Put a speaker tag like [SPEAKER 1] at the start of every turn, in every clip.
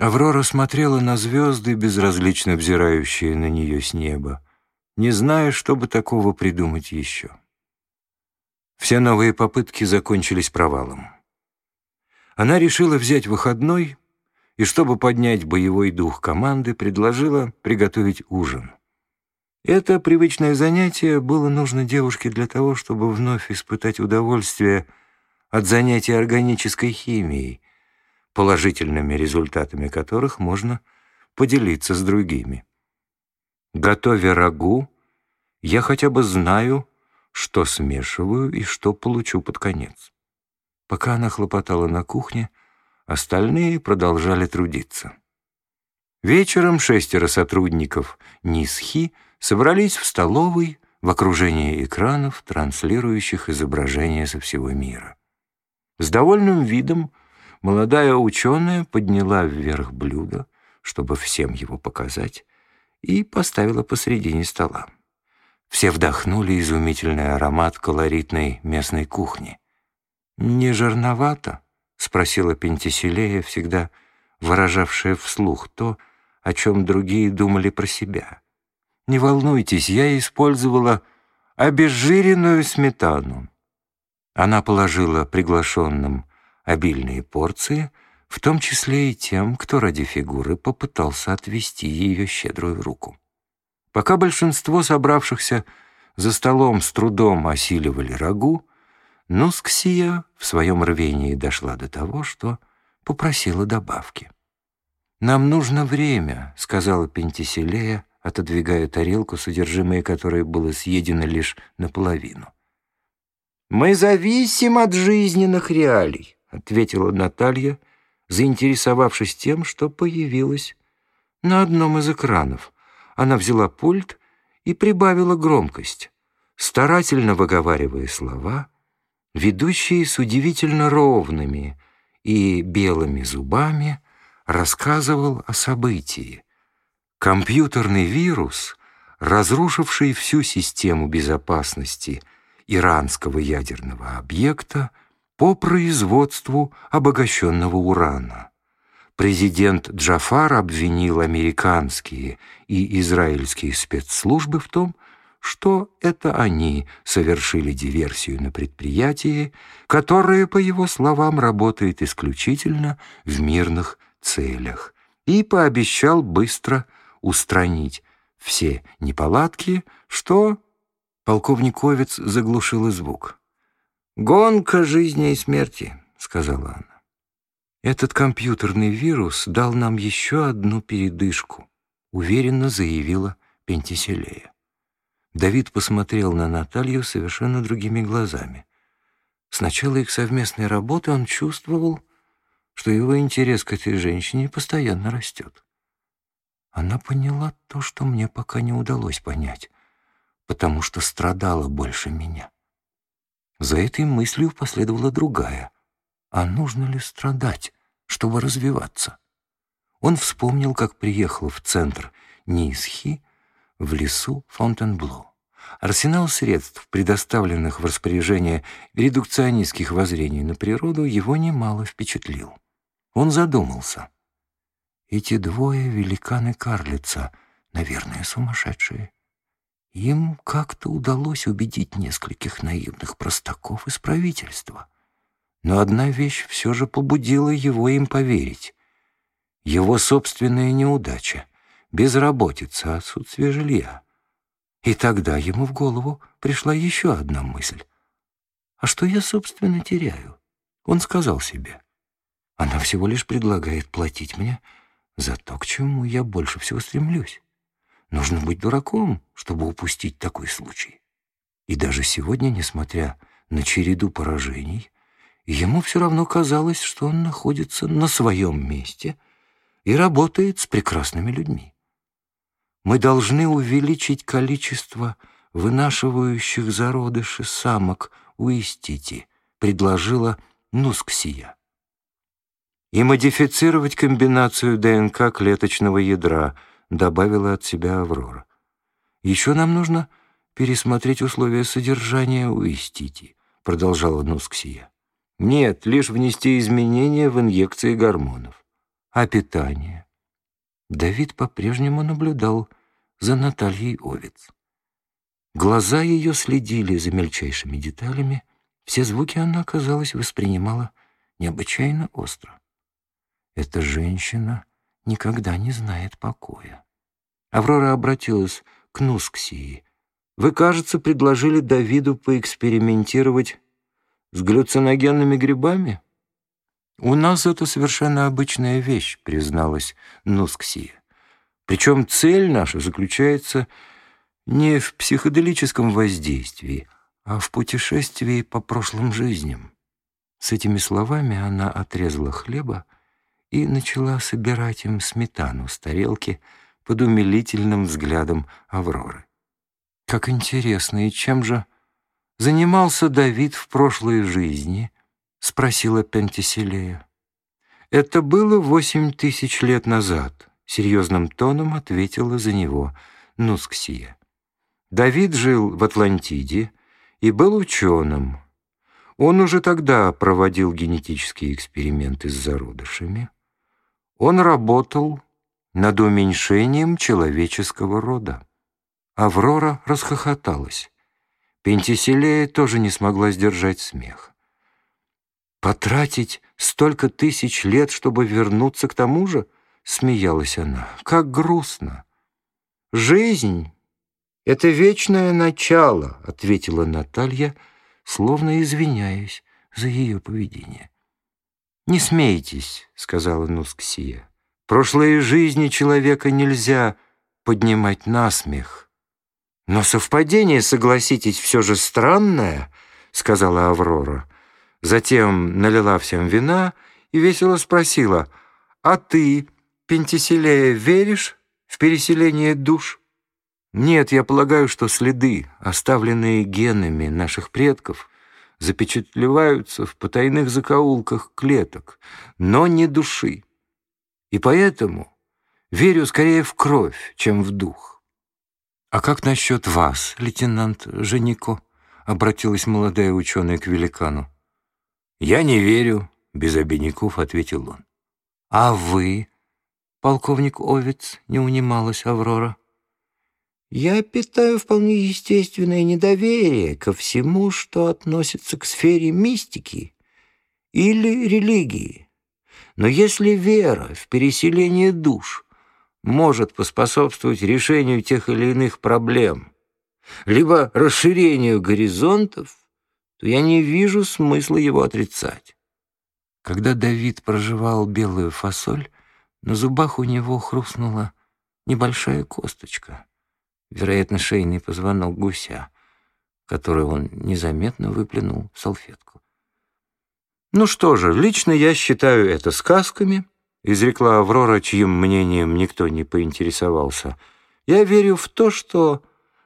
[SPEAKER 1] Аврора смотрела на звезды, безразлично взирающие на нее с неба, не зная, что бы такого придумать еще. Все новые попытки закончились провалом. Она решила взять выходной и, чтобы поднять боевой дух команды, предложила приготовить ужин. Это привычное занятие было нужно девушке для того, чтобы вновь испытать удовольствие от занятий органической химией, положительными результатами которых можно поделиться с другими. Готовя рагу, я хотя бы знаю, что смешиваю и что получу под конец. Пока она хлопотала на кухне, остальные продолжали трудиться. Вечером шестеро сотрудников НИСХИ собрались в столовой в окружении экранов, транслирующих изображения со всего мира. С довольным видом молодая ученая подняла вверх блюдо, чтобы всем его показать, и поставила посредине стола. Все вдохнули изумительный аромат колоритной местной кухни. «Не жирновато?» — спросила Пентиселея, всегда выражавшая вслух то, о чем другие думали про себя. «Не волнуйтесь, я использовала обезжиренную сметану». Она положила приглашенным обильные порции, в том числе и тем, кто ради фигуры попытался отвести ее щедрую руку. Пока большинство собравшихся за столом с трудом осиливали рагу, Нусксия в своем рвении дошла до того, что попросила добавки. «Нам нужно время», — сказала Пентиселея, отодвигая тарелку, содержимое которой было съедено лишь наполовину. «Мы зависим от жизненных реалий», — ответила Наталья, заинтересовавшись тем, что появилась на одном из экранов — она взяла пульт и прибавила громкость, старательно выговаривая слова, ведущие с удивительно ровными и белыми зубами, рассказывал о событии. Компьютерный вирус, разрушивший всю систему безопасности иранского ядерного объекта по производству обогащенного урана. Президент Джафар обвинил американские и израильские спецслужбы в том, что это они совершили диверсию на предприятии, которое, по его словам, работает исключительно в мирных целях, и пообещал быстро устранить все неполадки, что полковник Овец заглушил звук. «Гонка жизни и смерти», — сказала она. «Этот компьютерный вирус дал нам еще одну передышку», уверенно заявила Пентиселея. Давид посмотрел на Наталью совершенно другими глазами. С начала их совместной работы он чувствовал, что его интерес к этой женщине постоянно растет. Она поняла то, что мне пока не удалось понять, потому что страдала больше меня. За этой мыслью последовала другая — а нужно ли страдать, чтобы развиваться? Он вспомнил, как приехал в центр Нисхи в лесу Фонтенбло. Арсенал средств, предоставленных в распоряжение редукционистских воззрений на природу, его немало впечатлил. Он задумался. Эти двое великаны-карлица, наверное, сумасшедшие. Им как-то удалось убедить нескольких наивных простаков из правительства — но одна вещь все же побудила его им поверить. Его собственная неудача, безработица, отсутствие жилья. И тогда ему в голову пришла еще одна мысль. «А что я, собственно, теряю?» Он сказал себе. «Она всего лишь предлагает платить мне за то, к чему я больше всего стремлюсь. Нужно быть дураком, чтобы упустить такой случай». И даже сегодня, несмотря на череду поражений, Ему все равно казалось, что он находится на своем месте и работает с прекрасными людьми. Мы должны увеличить количество вынашивающих зародыши самок у Истити, предложила Нусксия. И модифицировать комбинацию ДНК клеточного ядра, добавила от себя Аврора. Еще нам нужно пересмотреть условия содержания у Истити, продолжала Нусксия. Нет, лишь внести изменения в инъекции гормонов. А питание? Давид по-прежнему наблюдал за Натальей Овец. Глаза ее следили за мельчайшими деталями, все звуки она, казалось, воспринимала необычайно остро. Эта женщина никогда не знает покоя. Аврора обратилась к Нусксии. «Вы, кажется, предложили Давиду поэкспериментировать с глюциногенными грибами?» «У нас это совершенно обычная вещь», — призналась Нусксия. «Причем цель наша заключается не в психоделическом воздействии, а в путешествии по прошлым жизням». С этими словами она отрезала хлеба и начала собирать им сметану с тарелки под умилительным взглядом Авроры. «Как интересно, и чем же занимался Давид в прошлой жизни?» — спросила Пентиселея. «Это было восемь тысяч лет назад», — серьезным тоном ответила за него Нусксия. Давид жил в Атлантиде и был ученым. Он уже тогда проводил генетические эксперименты с зародышами. Он работал над уменьшением человеческого рода. Аврора расхохоталась. Пентиселея тоже не смогла сдержать смех. «Потратить столько тысяч лет, чтобы вернуться к тому же?» — смеялась она. «Как грустно!» «Жизнь — это вечное начало», — ответила Наталья, словно извиняясь за ее поведение. «Не смейтесь», — сказала Нусксия. «Прошлые жизни человека нельзя поднимать на смех». «Но совпадение, согласитесь, все же странное», — сказала Аврора. Затем налила всем вина и весело спросила, «А ты, Пентиселея, веришь в переселение душ?» «Нет, я полагаю, что следы, оставленные генами наших предков, запечатлеваются в потайных закоулках клеток, но не души. И поэтому верю скорее в кровь, чем в дух». «А как насчет вас, лейтенант Женико?» — обратилась молодая ученая к великану. «Я не верю», — без обиняков ответил он. «А вы?» — полковник Овец не унималась Аврора. «Я питаю вполне естественное недоверие ко всему, что относится к сфере мистики или религии. Но если вера в переселение душ может поспособствовать решению тех или иных проблем, либо расширению горизонтов, то я не вижу смысла его отрицать. Когда Давид проживал белую фасоль, на зубах у него хрустнула небольшая косточка, вероятно, шейный позвонок гуся, который он незаметно выплюнул в салфетку. «Ну что же, лично я считаю это сказками», — изрекла Аврора, чьим мнением никто не поинтересовался. «Я верю в то, что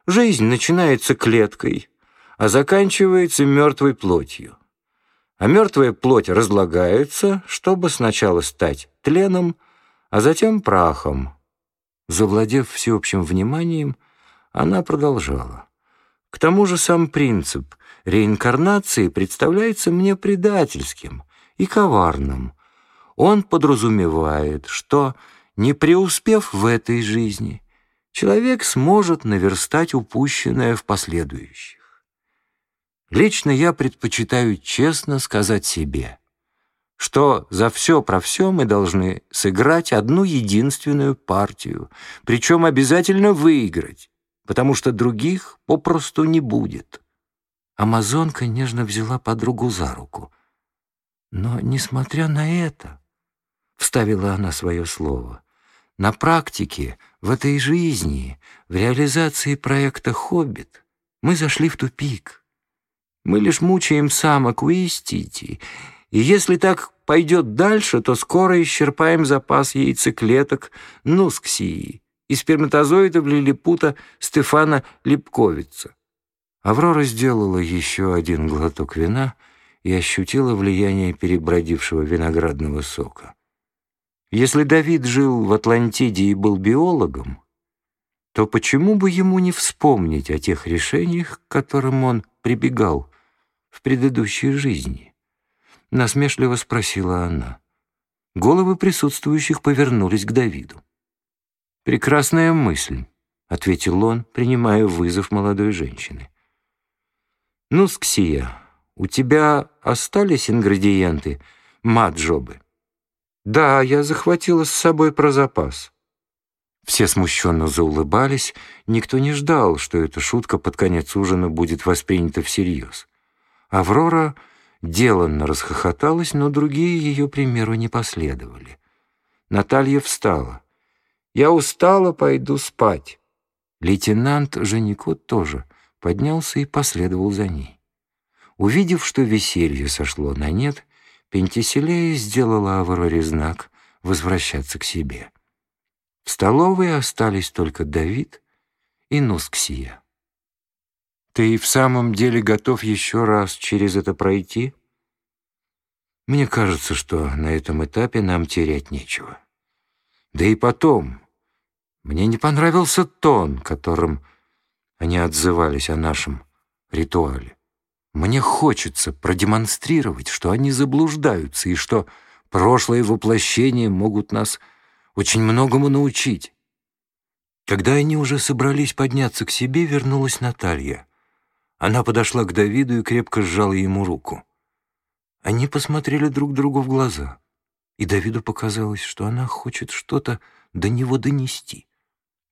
[SPEAKER 1] жизнь начинается клеткой, а заканчивается мертвой плотью. А мертвая плоть разлагается, чтобы сначала стать тленом, а затем прахом. Завладев всеобщим вниманием, она продолжала. К тому же сам принцип реинкарнации представляется мне предательским и коварным. Он подразумевает, что, не преуспев в этой жизни, человек сможет наверстать упущенное в последующих. Лично я предпочитаю честно сказать себе, что за все про все мы должны сыграть одну единственную партию, причем обязательно выиграть, потому что других попросту не будет. Амазонка нежно взяла подругу за руку. Но, несмотря на это, вставила она свое слово, на практике, в этой жизни, в реализации проекта «Хоббит» мы зашли в тупик — мы лишь мучаем самок у Истити, и если так пойдет дальше, то скоро исчерпаем запас яйцеклеток Нусксии и сперматозоидов лилипута Стефана Липковица. Аврора сделала еще один глоток вина и ощутила влияние перебродившего виноградного сока. Если Давид жил в Атлантиде и был биологом, то почему бы ему не вспомнить о тех решениях, к которым он прибегал в предыдущей жизни?» Насмешливо спросила она. Головы присутствующих повернулись к Давиду. «Прекрасная мысль», — ответил он, принимая вызов молодой женщины. «Ну, Сксия, у тебя остались ингредиенты маджобы?» «Да, я захватила с собой про запас». Все смущенно заулыбались, никто не ждал, что эта шутка под конец ужина будет воспринята всерьез. Аврора деланно расхохоталась, но другие ее примеру не последовали. Наталья встала. «Я устала, пойду спать». Лейтенант Женикот тоже поднялся и последовал за ней. Увидев, что веселье сошло на нет, Пентиселея сделала Авроре знак возвращаться к себе. В столовой остались только Давид и Нусксия. «Ты в самом деле готов еще раз через это пройти?» «Мне кажется, что на этом этапе нам терять нечего. Да и потом, мне не понравился тон, которым они отзывались о нашем ритуале. Мне хочется продемонстрировать, что они заблуждаются и что прошлые воплощения могут нас очень многому научить. Когда они уже собрались подняться к себе, вернулась Наталья. Она подошла к Давиду и крепко сжала ему руку. Они посмотрели друг другу в глаза, и Давиду показалось, что она хочет что-то до него донести.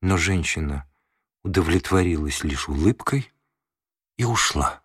[SPEAKER 1] Но женщина удовлетворилась лишь улыбкой и ушла.